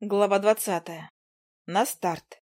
Глава двадцатая. На старт.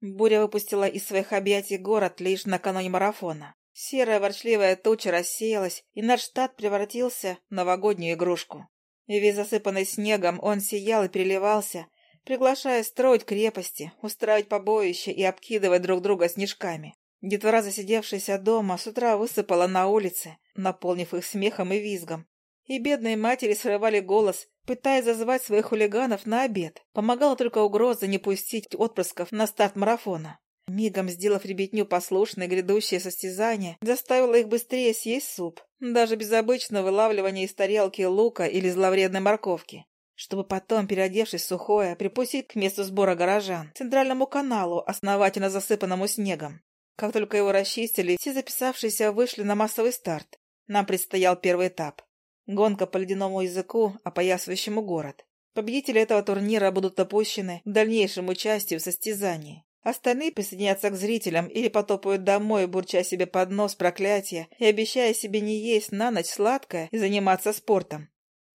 Буря выпустила из своих объятий город лишь накануне марафона. Серая ворчливая туча рассеялась, и наш штат превратился в новогоднюю игрушку. И весь засыпанный снегом он сиял и переливался, приглашая строить крепости, устраивать побоище и обкидывать друг друга снежками. Детвора, засидевшаяся дома, с утра высыпала на улице, наполнив их смехом и визгом. И бедные матери срывали голос, пытаясь зазвать своих хулиганов на обед. Помогала только угроза не пустить отпрысков на старт марафона. Мигом сделав ребятню послушной грядущее состязание, заставила их быстрее съесть суп, даже без обычного вылавливания из тарелки лука или зловредной морковки, чтобы потом, переодевшись в сухое, припустить к месту сбора горожан, центральному каналу, основательно засыпанному снегом. Как только его расчистили, все записавшиеся вышли на массовый старт. Нам предстоял первый этап. Гонка по ледяному языку, опоясывающему город. Победители этого турнира будут допущены к дальнейшему участию в состязании. Остальные присоединятся к зрителям или потопают домой, бурча себе под нос проклятия и обещая себе не есть на ночь сладкое и заниматься спортом.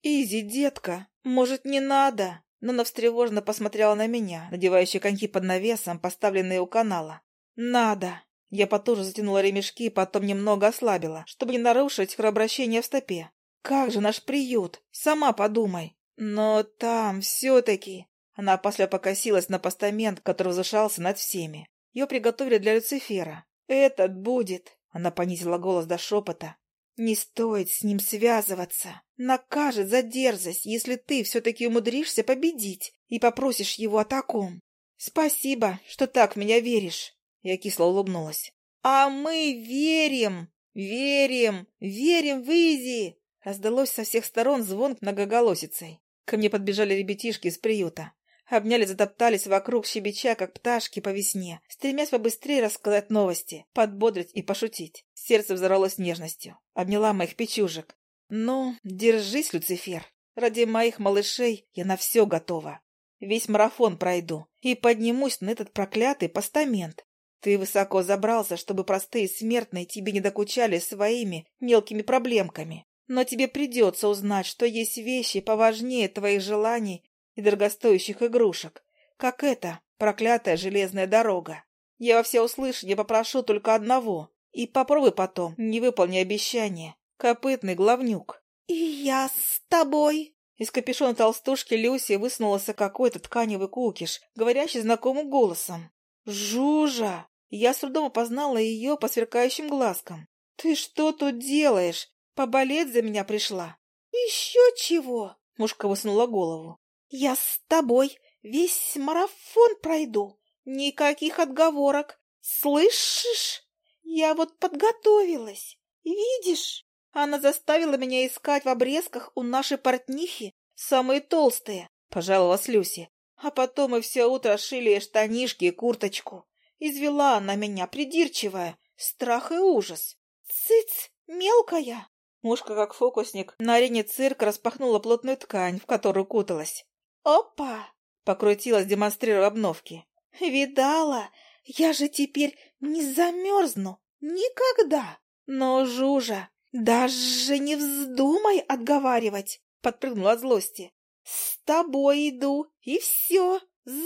«Изи, детка, может, не надо?» Нона встревоженно посмотрела на меня, надевающие коньки под навесом, поставленные у канала. «Надо!» Я потуже затянула ремешки, потом немного ослабила, чтобы не нарушить кровообращение в стопе. Как же наш приют? Сама подумай. Но там все-таки... Она опасливо покосилась на постамент, который возвышался над всеми. Ее приготовили для Люцифера. Этот будет... Она понизила голос до шепота. Не стоит с ним связываться. Накажет за дерзость, если ты все-таки умудришься победить и попросишь его о таком. Спасибо, что так в меня веришь. Я кисло улыбнулась. А мы верим, верим, верим в Изи. Раздалось со всех сторон звон многоголосицей. Ко мне подбежали ребятишки из приюта. Обняли, затоптались вокруг щебеча, как пташки по весне, стремясь побыстрее рассказать новости, подбодрить и пошутить. Сердце взорвалось нежностью. Обняла моих печужек. «Ну, держись, Люцифер. Ради моих малышей я на все готова. Весь марафон пройду и поднимусь на этот проклятый постамент. Ты высоко забрался, чтобы простые смертные тебе не докучали своими мелкими проблемками. Но тебе придется узнать, что есть вещи поважнее твоих желаний и дорогостоящих игрушек, как эта проклятая железная дорога. Я во всеуслышание попрошу только одного, и попробуй потом, не выполни обещание, копытный главнюк. — И я с тобой? Из капюшона толстушки Люси высунулся какой-то тканевый кукиш, говорящий знакомым голосом. «Жужа!» Я с трудом опознала ее по сверкающим глазкам. «Ты что тут делаешь? Поболеть за меня пришла. Еще чего? Мушка высунула голову. Я с тобой весь марафон пройду. Никаких отговорок. Слышишь? Я вот подготовилась. Видишь? Она заставила меня искать в обрезках у нашей портнихи самые толстые, пожаловалась Люси. А потом мы все утро шили штанишки и курточку. Извела она меня, придирчивая, страх и ужас. Цыц, мелкая, Мушка, как фокусник, на арене цирка распахнула плотную ткань, в которую куталась. «Опа!» — покрутилась, демонстрируя обновки. «Видала? Я же теперь не замерзну. Никогда! Но, Жужа, даже не вздумай отговаривать!» — подпрыгнула от злости. «С тобой иду, и все! З!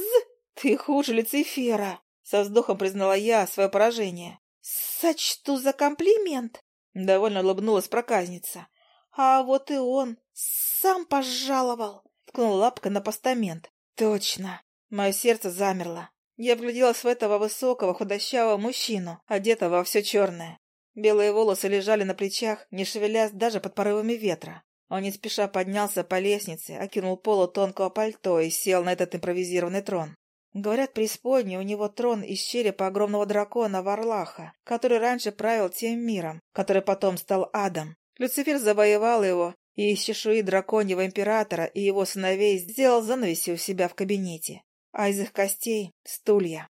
Ты хуже Люцифера!» — со вздохом признала я свое поражение. «Сочту за комплимент!» Довольно улыбнулась проказница. А вот и он сам пожаловал. Ткнул лапкой на постамент. Точно. Мое сердце замерло. Я вгляделась в этого высокого, худощавого мужчину, одетого во все черное. Белые волосы лежали на плечах, не шевелясь даже под порывами ветра. Он не спеша поднялся по лестнице, окинул полу тонкого пальто и сел на этот импровизированный трон. Говорят, преисподней у него трон из черепа огромного дракона Варлаха, который раньше правил тем миром, который потом стал адом. Люцифер завоевал его, и из чешуи драконьего императора и его сыновей сделал занавеси у себя в кабинете, а из их костей — стулья.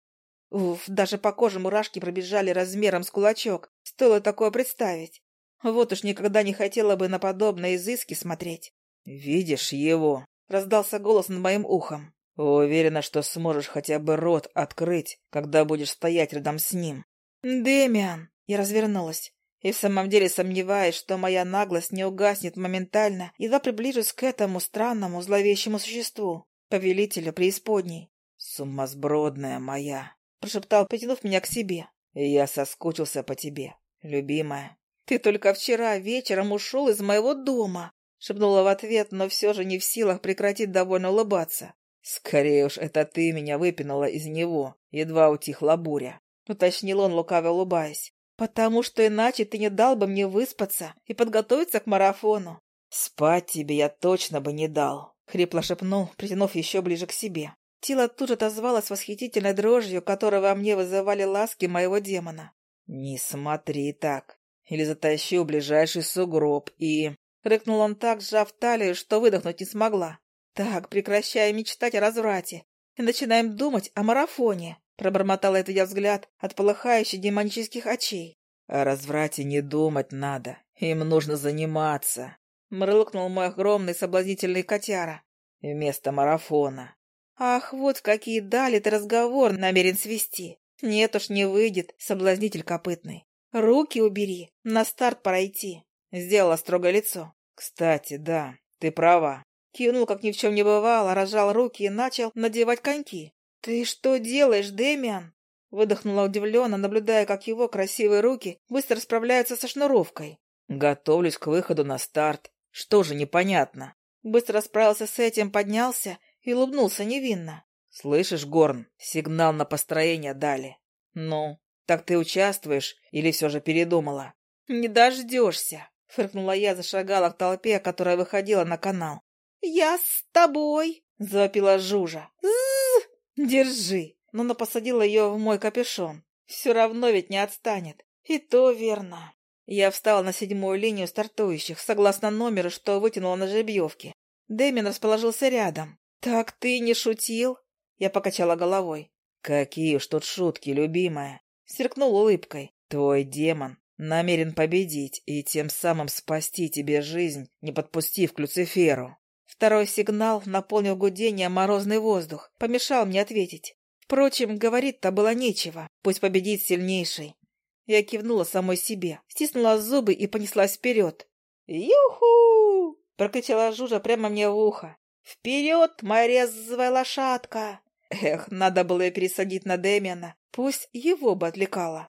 Уф, даже по коже мурашки пробежали размером с кулачок. Стоило такое представить. Вот уж никогда не хотела бы на подобные изыски смотреть. «Видишь его?» — раздался голос над моим ухом. Уверена, что сможешь хотя бы рот открыть, когда будешь стоять рядом с ним. Дэмиан! Я развернулась. И в самом деле сомневаюсь, что моя наглость не угаснет моментально, едва приближусь к этому странному, зловещему существу. повелителю преисподней. «Сумасбродная моя!» — прошептал, потянув меня к себе. «Я соскучился по тебе, любимая». «Ты только вчера вечером ушел из моего дома!» — шепнула в ответ, но все же не в силах прекратить довольно улыбаться. «Скорее уж, это ты меня выпинула из него, едва утихла буря», — уточнил он, лукаво улыбаясь. «Потому что иначе ты не дал бы мне выспаться и подготовиться к марафону». «Спать тебе я точно бы не дал», — хрипло шепнул, притянув еще ближе к себе. Тело тут же отозвалось восхитительной дрожью, которая во мне вызывали ласки моего демона. «Не смотри так, или затащу ближайший сугроб и...» Рыкнул он так, сжав талию, что выдохнуть не смогла. «Так, прекращаем мечтать о разврате и начинаем думать о марафоне», пробормотал это я взгляд от полыхающих демонических очей. «О разврате не думать надо, им нужно заниматься», мрылкнул мой огромный соблазнительный котяра. «Вместо марафона». «Ах, вот какие дали ты разговор намерен свести. Нет уж, не выйдет, соблазнитель копытный. Руки убери, на старт пора идти». Сделала строгое лицо. «Кстати, да, ты права. Кивнул, как ни в чем не бывало, разжал руки и начал надевать коньки. «Ты что делаешь, Дэмиан?» Выдохнула удивленно, наблюдая, как его красивые руки быстро справляются со шнуровкой. «Готовлюсь к выходу на старт. Что же непонятно?» Быстро справился с этим, поднялся и улыбнулся невинно. «Слышишь, Горн, сигнал на построение дали. Ну, так ты участвуешь или все же передумала?» «Не дождешься!» — фыркнула я, зашагала к толпе, которая выходила на канал. «Я с тобой!» — завопила Жужа. «Зззз! Держи!» Но она посадила ее в мой капюшон. Все равно ведь не отстанет. И то верно. Я встала на седьмую линию стартующих, согласно номеру, что вытянула на жеребьевке. Дэмин расположился рядом. «Так ты не шутил?» Я покачала головой. «Какие уж тут шутки, любимая!» Сверкнул улыбкой. «Твой демон намерен победить и тем самым спасти тебе жизнь, не подпустив к Люциферу». Второй сигнал, наполнил гудение морозный воздух, помешал мне ответить. Впрочем, говорить-то было нечего. Пусть победит сильнейший. Я кивнула самой себе, стиснула зубы и понеслась вперед. «Юху!» — прокричала Жужа прямо мне в ухо. «Вперед, моя резвая лошадка!» Эх, надо было ее пересадить на Дэмиана. Пусть его бы отвлекала.